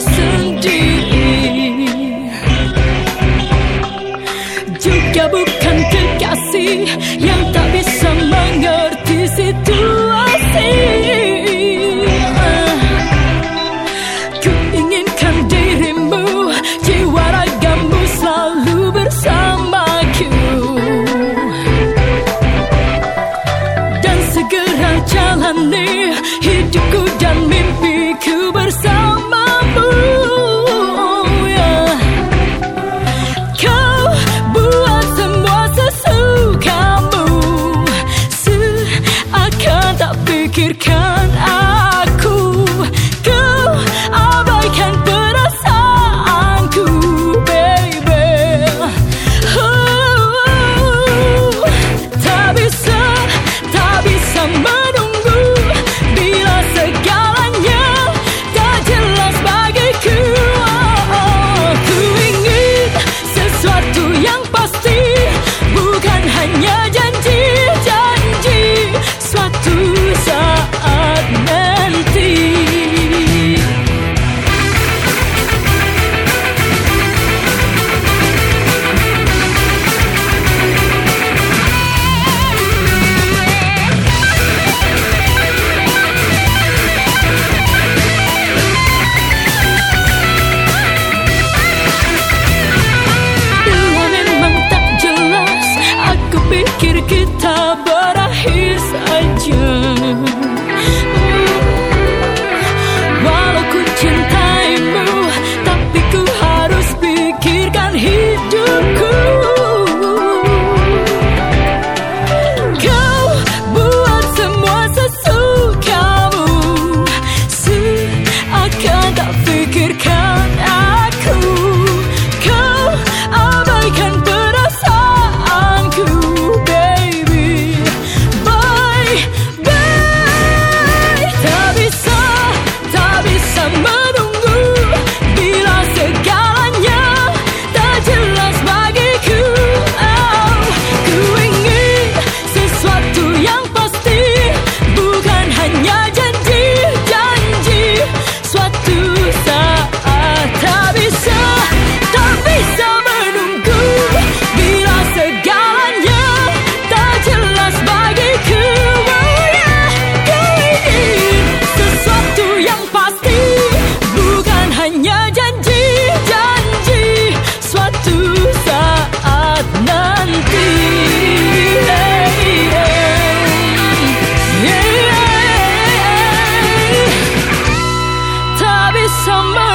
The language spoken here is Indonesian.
sendiri. Juga bukan kekasih yang tak bisa mengerti situasi Ku inginkan dirimu, jiwa ragamu selalu bersamaku Dan segera jalani hidupku kırkan summer